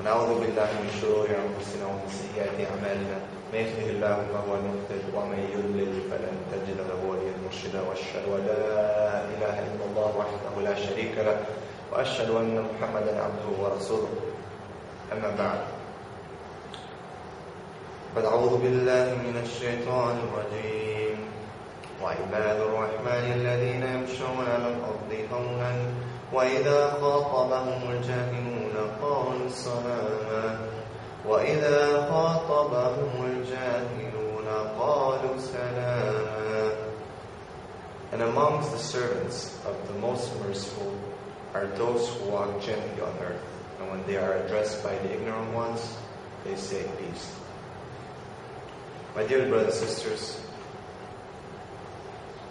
ونعوذ بالله من شرور أنفسنا ومن سيئات أعمالنا. من يهده الله فهو المهتد ومن يضلل فلن تجد له وليا مرشدا. وأشهد أن لا إله إلا الله وحده لا شريك له وأشهد أن محمدا عبده ورسوله. أما بعد أعوذ بالله من الشيطان الرجيم. وعباد الرحمن الذين يمشون على الأرض هونا وإذا خاطبهم الجاهلون قالوا سلاما وإذا خاطبهم الجاهلون قالوا سلاما And amongst the servants of the most merciful are those who walk gently on earth, and when they are addressed by the ignorant ones, they say peace. My dear brothers and sisters,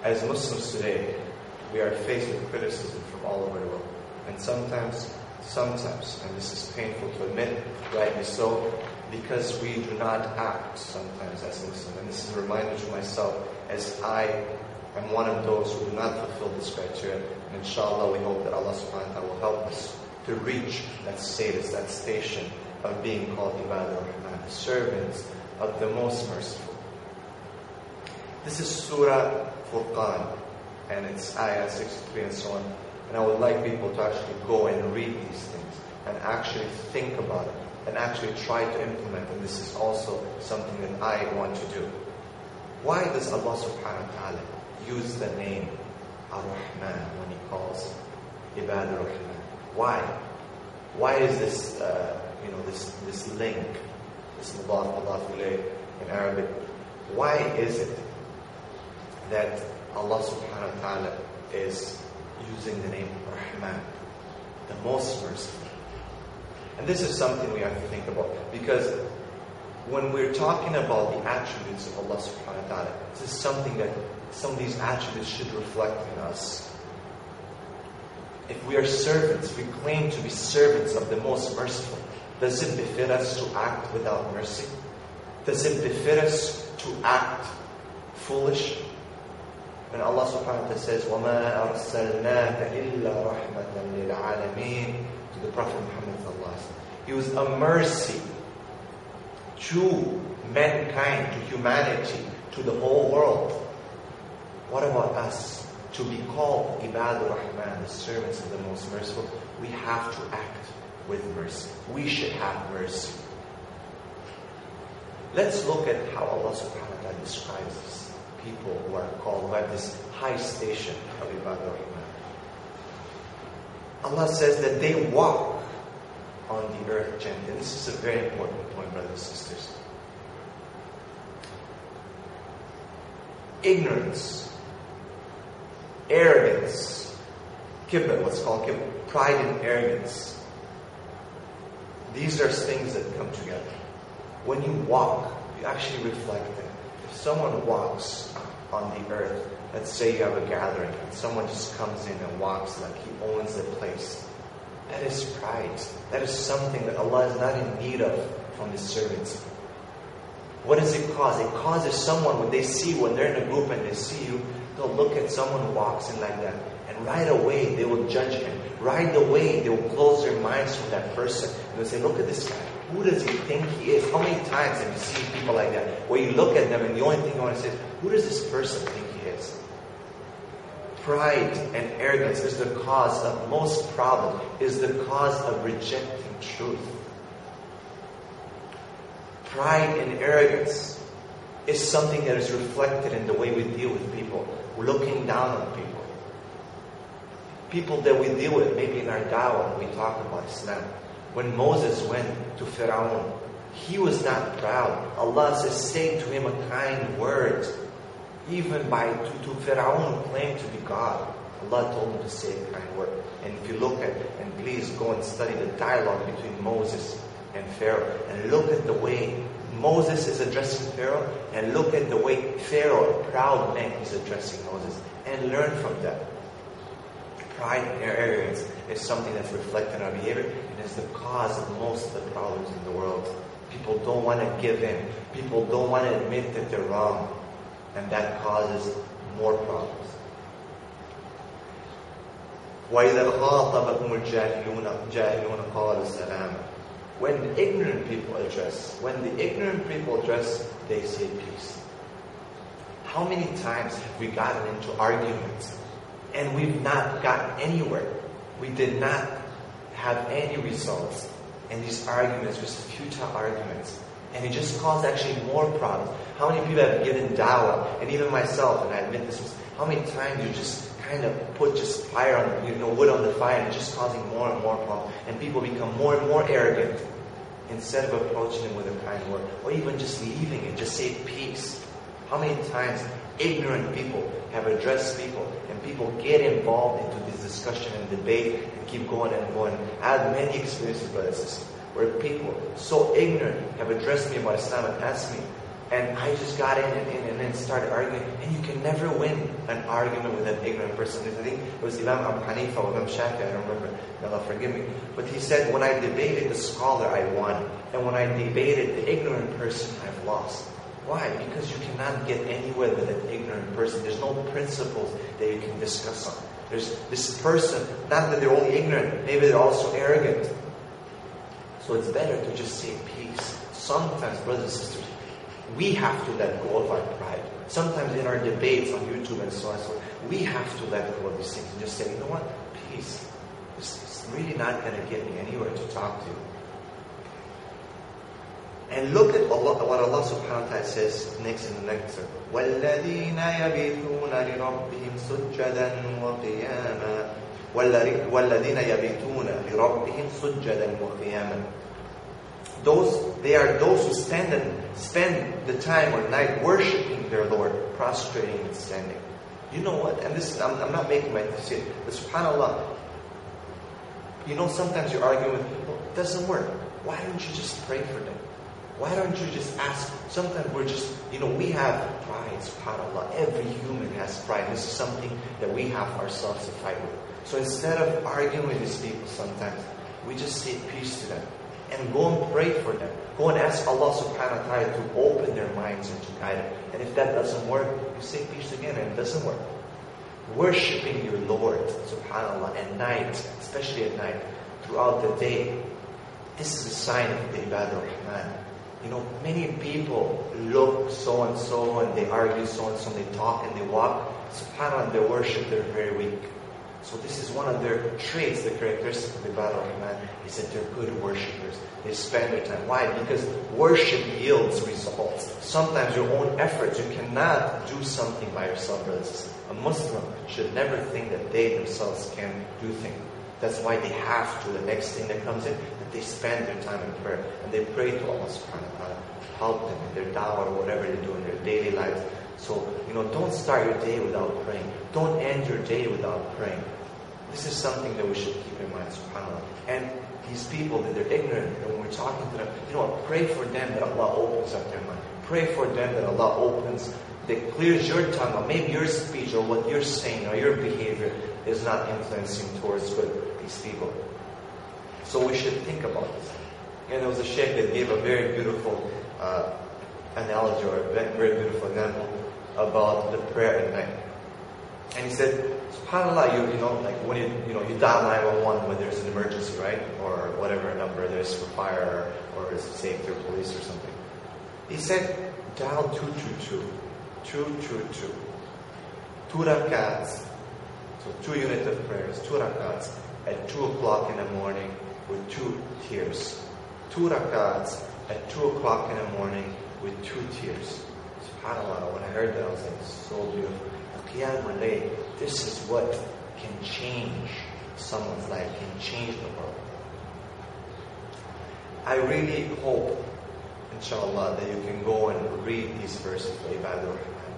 as Muslims today, we are faced with criticism from all over the world. And sometimes, sometimes, and this is painful to admit, rightly so, because we do not act sometimes as Muslims. And this is a reminder to myself as I am one of those who do not fulfill this criteria. And inshallah, we hope that Allah subhanahu wa ta'ala will help us to reach that status, that station of being called Ibadah Rahman, servants of the most merciful. This is Surah Furqan, and it's ayah 63 and so on. And I would like people to actually go and read these things and actually think about it and actually try to implement. And this is also something that I want to do. Why does Allah subhanahu wa ta'ala use the name Ar-Rahman when He calls Ibad Ar-Rahman? Why? Why is this, uh, you know, this, this link, this mudaf, mudaf in Arabic? Why is it that Allah subhanahu wa ta'ala is using the name Rahman, the most merciful. And this is something we have to think about because when we're talking about the attributes of Allah subhanahu wa ta'ala, this is something that some of these attributes should reflect in us. If we are servants, we claim to be servants of the most merciful. Does it befit us to act without mercy? Does it befit us to act foolish? When Allah subhanahu wa ta'ala says, وَمَا أَرْسَلْنَاكَ إِلَّا رَحْمَةً لِلْعَالَمِينَ to the Prophet Muhammad sallallahu He was a mercy to mankind, to humanity, to the whole world. What about us? To be called Ibadur Rahman, the servants of the most merciful, we have to act with mercy. We should have mercy. Let's look at how Allah subhanahu wa ta'ala describes this people who are called, have this high station of Ibadah Rahman. Allah says that they walk on the earth gently. This is a very important point, brothers and sisters. Ignorance, arrogance, kibr, what's called kibr, pride and arrogance. These are things that come together. When you walk, you actually reflect them. Someone walks on the earth, let's say you have a gathering and someone just comes in and walks like he owns the place, that is pride. That is something that Allah is not in need of from His servants. What does it cause? It causes someone when they see, when they're in a group and they see you, they'll look at someone who walks in like that. And right away they will judge him. Right away they will close their minds from that person. And they'll say, look at this guy. Who does he think he is? How many times have you seen people like that? Where you look at them and the only thing you want to say is, who does this person think he is? Pride and arrogance is the cause of most problems, is the cause of rejecting truth. Pride and arrogance is something that is reflected in the way we deal with people, looking down on people. People that we deal with, maybe in our da'wah, we talk about Islam. When Moses went to Pharaoh, he was not proud. Allah says, say to him a kind word. Even by to, to Pharaoh claimed to be God. Allah told him to say a kind word. And if you look at, and please go and study the dialogue between Moses and Pharaoh, and look at the way Moses is addressing Pharaoh, and look at the way Pharaoh, a proud man, is addressing Moses, and learn from that. Pride and arrogance is something that's reflected in our behavior is the cause of most of the problems in the world. People don't want to give in. People don't want to admit that they're wrong. And that causes more problems. وَإِذَا خَاطَبَكُمُ الْجَاهِلُونَ جَاهِلُونَ قَالُوا سَلَامًا When the ignorant people address, when the ignorant people address, they say peace. How many times have we gotten into arguments and we've not gotten anywhere? We did not have any results. And these arguments, just futile arguments. And it just caused actually more problems. How many people have given dawah, and even myself, and I admit this was, how many times you just kind of put just fire on, you know, wood on the fire and just causing more and more problems. And people become more and more arrogant instead of approaching them with a kind word or even just leaving it, just say peace. How many times ignorant people have addressed people and people get involved into this discussion and debate and keep going and going. I had many experiences, brothers and sisters, where people so ignorant have addressed me about Islam and asked me, and I just got in and in and then started arguing. And you can never win an argument with an ignorant person. I think it was Imam Abu Hanifa or Imam Shafi, I don't remember. Allah forgive me. But he said, when I debated the scholar, I won. And when I debated the ignorant person, I've lost. Why? Because you cannot get anywhere with an ignorant person. There's no principles that you can discuss on. There's this person, not that they're only ignorant, maybe they're also arrogant. So it's better to just say peace. Sometimes, brothers and sisters, we have to let go of our pride. Sometimes in our debates on YouTube and so on and so on, we have to let go of these things and just say, you know what? Peace. It's, it's really not going to get me anywhere to talk to. And look at Allah, what Allah subhanahu wa ta'ala says next in the next verse. وَالَّذِينَ يَبِيتُونَ لِرَبِّهِمْ سُجَّدًا وَقِيَامًا وَالَّذِينَ يَبِيتُونَ لِرَبِّهِمْ سُجَّدًا وَقِيَامًا Those, they are those who stand and spend the time or night worshiping their Lord, prostrating and standing. You know what? And this, I'm, I'm not making my decision. But subhanAllah, you know, sometimes you're arguing with people, it doesn't work. Why don't you just pray for them? Why don't you just ask? Sometimes we're just, you know, we have pride, subhanAllah. Every human has pride. This is something that we have ourselves to fight with. So instead of arguing with these people sometimes, we just say peace to them. And go and pray for them. Go and ask Allah subhanahu wa ta'ala to open their minds and to guide them. And if that doesn't work, you say peace again and it doesn't work. Worshipping your Lord, subhanAllah, at night, especially at night, throughout the day, this is a sign of the Ibadah Rahman. You know, many people look so and so and they argue so and so and they talk and they walk. SubhanAllah, their worship, they're very weak. So this is one of their traits, the characteristic of the Ibadah Rahman, is that they're good worshippers. They spend their time. Why? Because worship yields results. Sometimes your own efforts, you cannot do something by yourself, brothers. A Muslim should never think that they themselves can do things. That's why they have to, the next thing that comes in, that they spend their time in prayer. And they pray to Allah subhanahu wa ta'ala. Help them in their dawah or whatever they do in their daily lives. So, you know, don't start your day without praying. Don't end your day without praying. This is something that we should keep in mind, subhanAllah. And these people that they're ignorant, and when we're talking to them, you know, pray for them that Allah opens up their mind. Pray for them that Allah opens, that clears your tongue, or maybe your speech, or what you're saying, or your behavior is not influencing towards good these people. So we should think about this. And there was a sheikh that gave a very beautiful uh, analogy or a very beautiful example about the prayer at night. And he said, SubhanAllah, you, you know, like when you, you know, you dial 911 when there's an emergency, right? Or whatever number there's for fire or, or safety or police or something. He said, dial 222. 222. Two rakats. So two units of prayers, two rakats at 2 o'clock in the morning with two tears. Two rakats at 2 o'clock in the morning with two tears. SubhanAllah, when I heard that, I was like, so beautiful. This is what can change someone's life, can change the world. I really hope, inshallah, that you can go and read these verses for Ibadah Rahman.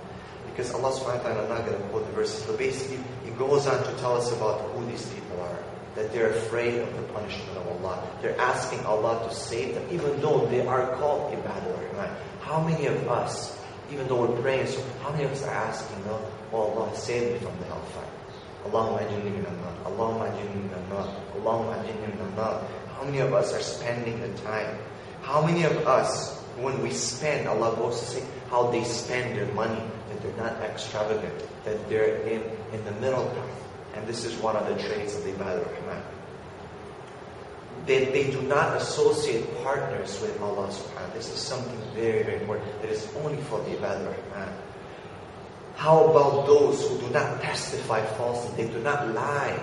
Because Allah subhanahu wa ta'ala, I'm not going to quote the verses, but basically goes on to tell us about who these people are. That they're afraid of the punishment of Allah. They're asking Allah to save them, even though they are called Ibadah Rahman. How many of us, even though we're praying, so how many of us are asking, oh, oh Allah, save me from the hellfire? Allahumma ajinni min al-nar, Allahumma ajinni min al-nar, Allahumma ajinni min al-nar. How many of us are spending the time? How many of us, when we spend, Allah goes to say how they spend their money, that they're not extravagant, that they're in, in the middle path. And this is one of the traits of the Ibadah Rahman. They, they do not associate partners with Allah subhanahu This is something very, very important that is only for the Ibadah Rahman. How about those who do not testify falsely? They do not lie.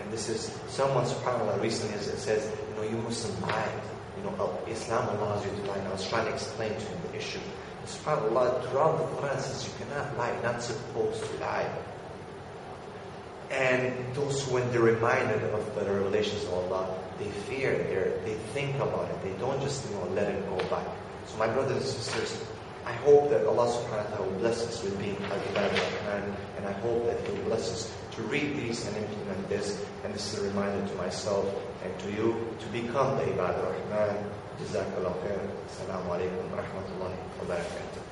And this is, someone subhanAllah recently says, you know, you mustn't lie. You know, Islam allows you to lie. And I was trying to explain to him the issue. SubhanAllah, throughout the Quran says you cannot lie, you're not supposed to lie. And those when they're reminded of the revelations of Allah, they fear, they they think about it. They don't just you know let it go by. So my brothers and sisters, I hope that Allah subhanahu wa ta'ala will bless us with being al-ibad rahman and I hope that He will bless us to read these and implement this. And this is a reminder to myself and to you to become the ibad rahman. Jazakallah khair. Assalamu alaikum wa rahmatullahi wa barakatuh.